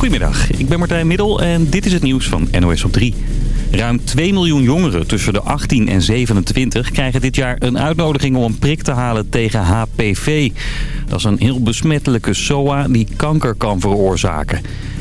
Goedemiddag, ik ben Martijn Middel en dit is het nieuws van NOS op 3. Ruim 2 miljoen jongeren tussen de 18 en 27 krijgen dit jaar een uitnodiging om een prik te halen tegen HPV. Dat is een heel besmettelijke SOA die kanker kan veroorzaken.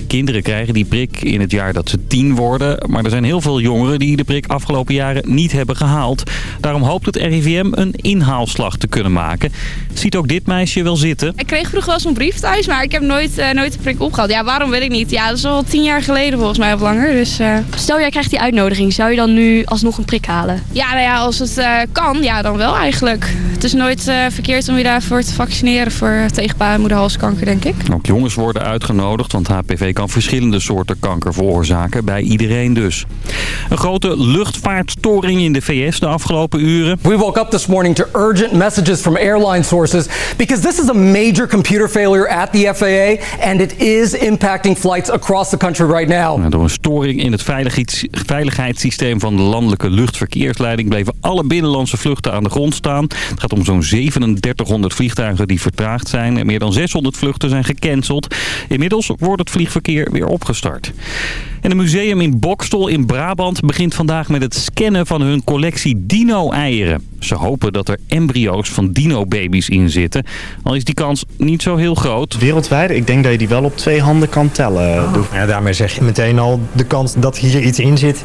Kinderen krijgen die prik in het jaar dat ze tien worden. Maar er zijn heel veel jongeren die de prik afgelopen jaren niet hebben gehaald. Daarom hoopt het RIVM een inhaalslag te kunnen maken. Ziet ook dit meisje wel zitten. Ik kreeg vroeger wel zo'n brief thuis, maar ik heb nooit, uh, nooit de prik opgehaald. Ja, waarom weet ik niet. Ja, dat is al tien jaar geleden volgens mij of langer. Dus, uh... Stel, jij krijgt die uitnodiging. Zou je dan nu alsnog een prik halen? Ja, nou ja, als het uh, kan, ja, dan wel eigenlijk. Het is nooit verkeerd om je daarvoor te vaccineren voor tegen baarmoederhalskanker, denk ik. Ook jongens worden uitgenodigd, want HPV kan verschillende soorten kanker veroorzaken. Bij iedereen dus. Een grote luchtvaartstoring in de VS de afgelopen uren. We woke up this morning to urgent messages from airline sources because this is a major computer failure at the FAA and it is impacting flights across the country right now. Door een storing in het veiligheidssysteem van de landelijke luchtverkeersleiding bleven alle binnenlandse vluchten aan de grond staan. Het gaat om zo'n 3700 vliegtuigen die vertraagd zijn en meer dan 600 vluchten zijn gecanceld. Inmiddels wordt het vliegverkeer weer opgestart. En een museum in Bokstel in Brabant begint vandaag met het scannen van hun collectie dino-eieren. Ze hopen dat er embryo's van dino-baby's in zitten. Al is die kans niet zo heel groot. Wereldwijd, ik denk dat je die wel op twee handen kan tellen. Oh. Ja, daarmee zeg je meteen al, de kans dat hier iets in zit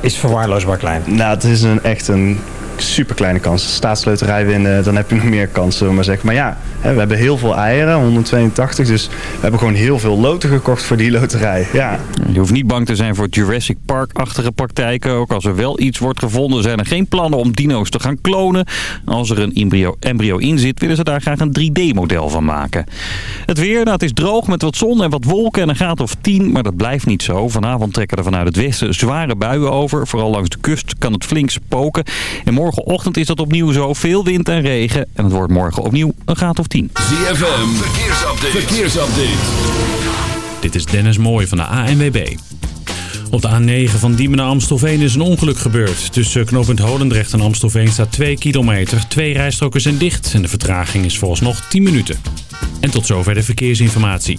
is verwaarloosbaar klein. Nou, het is een, echt een super kleine kans. Staatsloterij winnen, dan heb je nog meer kansen, maar zeggen. Maar ja, we hebben heel veel eieren, 182. Dus we hebben gewoon heel veel loten gekocht voor die loterij. Ja. Je hoeft niet bang te zijn voor Jurassic Park-achtige praktijken. Ook als er wel iets wordt gevonden, zijn er geen plannen om dino's te gaan klonen. Als er een embryo, embryo in zit, willen ze daar graag een 3D-model van maken. Het weer, nou, het is droog met wat zon en wat wolken en een graad of 10, maar dat blijft niet zo. Vanavond trekken er vanuit het westen zware buien over. Vooral langs de kust kan het flink spoken. En morgenochtend is dat opnieuw zo. Veel wind en regen. En het wordt morgen opnieuw een graad of 10. ZFM, verkeersupdate. verkeersupdate. Dit is Dennis Mooij van de ANWB. Op de A9 van Diemen naar Amstelveen is een ongeluk gebeurd. Tussen knooppunt Holendrecht en Amstelveen staat 2 kilometer. Twee rijstroken zijn dicht en de vertraging is vooralsnog 10 minuten. En tot zover de verkeersinformatie.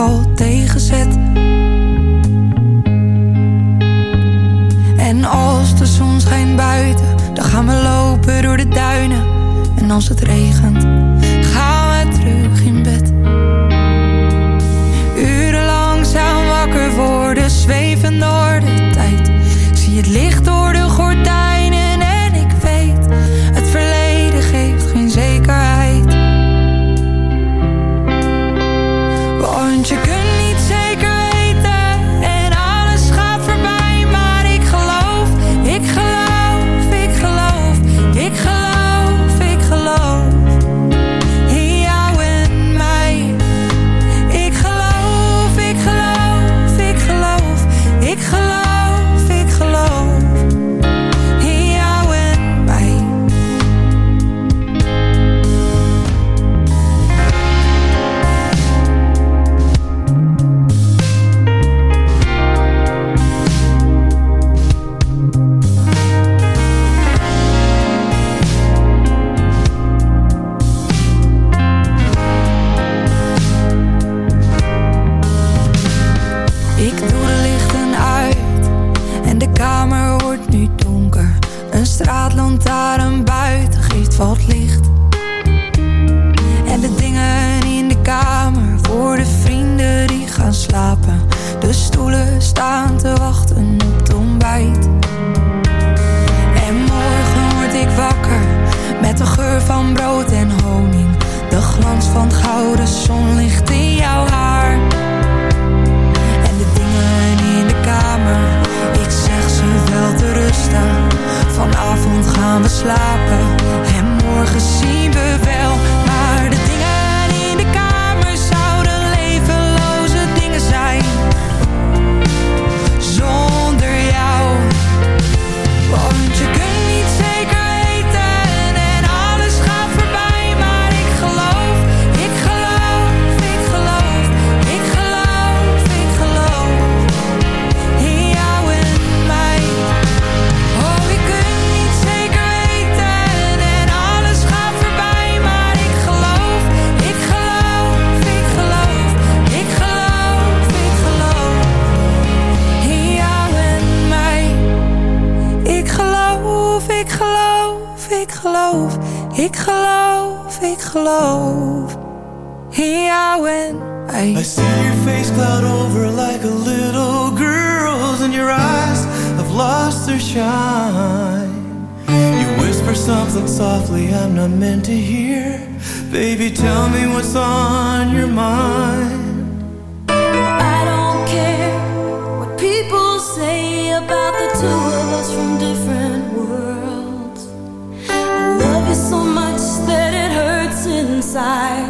al tegenzet. En als de zon schijnt buiten, dan gaan we lopen door de duinen. En als het regent de zon ligt in jouw haar. En de dingen in de kamer, ik zeg ze wel te rusten. Vanavond gaan we slapen en morgen zien we wel. Ik geloof, ik geloof in jou en I... I see your face cloud over like a little girl's And your eyes have lost their shine. You whisper something softly I'm not meant to hear. Baby, tell me what's on your mind. I don't care what people say about the two of us side.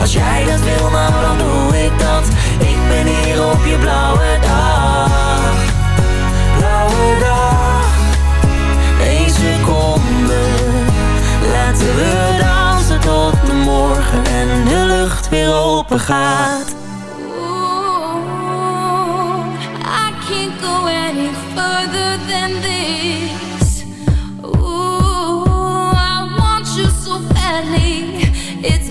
Als jij dat wil, nou dan doe ik dat. Ik ben hier op je blauwe dag. Blauwe dag. Eén seconde. Laten we dansen tot de morgen en de lucht weer open gaat. I can't go any further than this.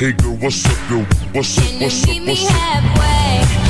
Hey girl, what's up, yo? What's up, what's up, what's up? halfway, right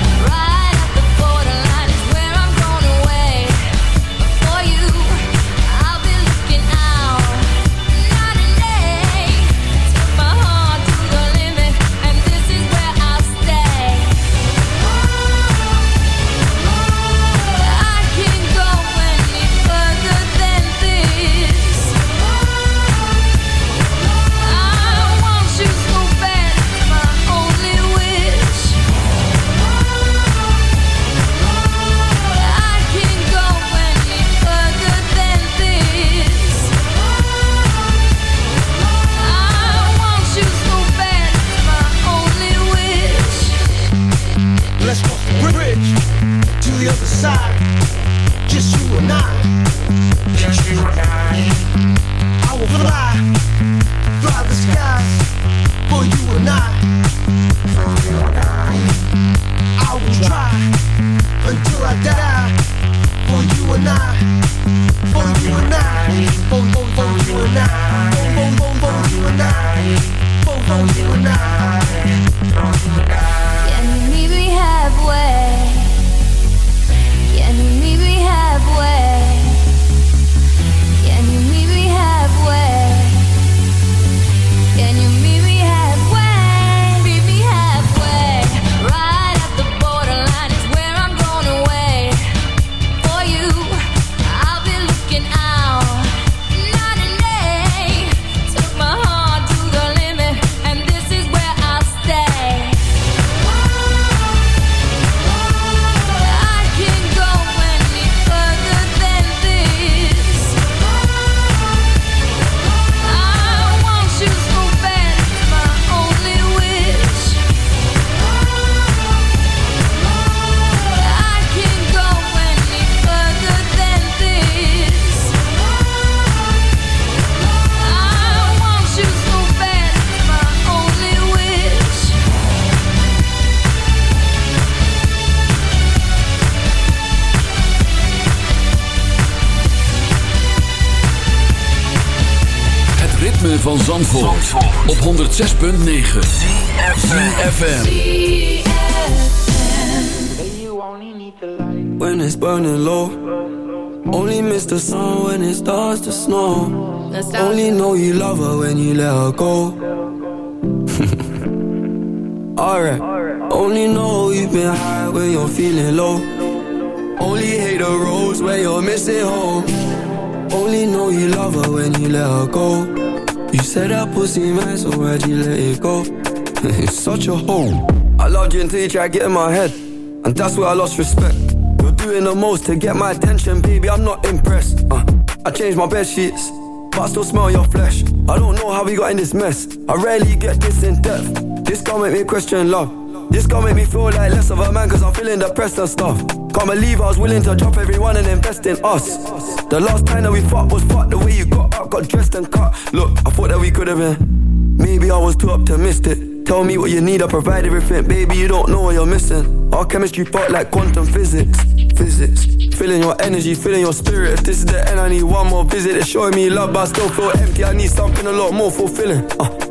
Van Zandvoort, op 106.9 ZFM When it's burning low Only miss the sun when it starts to snow. Only know you love her when you let her go. Alright Only know you've been high when you're feeling low. Only hate the roads when you're missing home. Only know you love her when you let her go You said that pussy man, so why'd you let it go? it's such a hole. I loved you until you tried getting my head. And that's where I lost respect. You're doing the most to get my attention, baby, I'm not impressed. Uh, I changed my bed sheets But I still smell your flesh. I don't know how we got in this mess. I rarely get this in depth. This gon' make me question love. This gon' make me feel like less of a man Cause I'm feeling depressed and stuff. Can't believe I was willing to drop everyone and invest in us. The last time that we fought was fucked The way you got got dressed and cut Look, I thought that we could've been Maybe I was too optimistic Tell me what you need, I provide everything Baby, you don't know what you're missing Our chemistry fought like quantum physics physics. Feeling your energy, feeling your spirit. If this is the end, I need one more visit. It's showing me love, but I still feel empty. I need something a lot more fulfilling. Uh,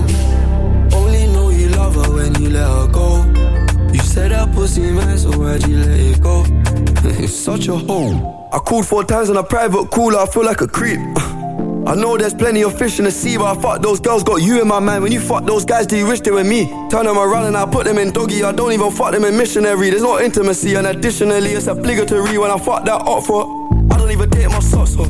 When you let her go. You said that pussy man, so why'd you let it go? it's such a hole. I called four times on a private call, I feel like a creep. I know there's plenty of fish in the sea, but I fuck those girls, got you in my mind. When you fuck those guys, do you wish they were me? Turn them around and I put them in doggy. I don't even fuck them in missionary. There's no intimacy, and additionally, it's obligatory when I fuck that up for. I don't even date my socks off,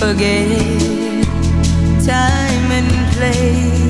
Forget time and place.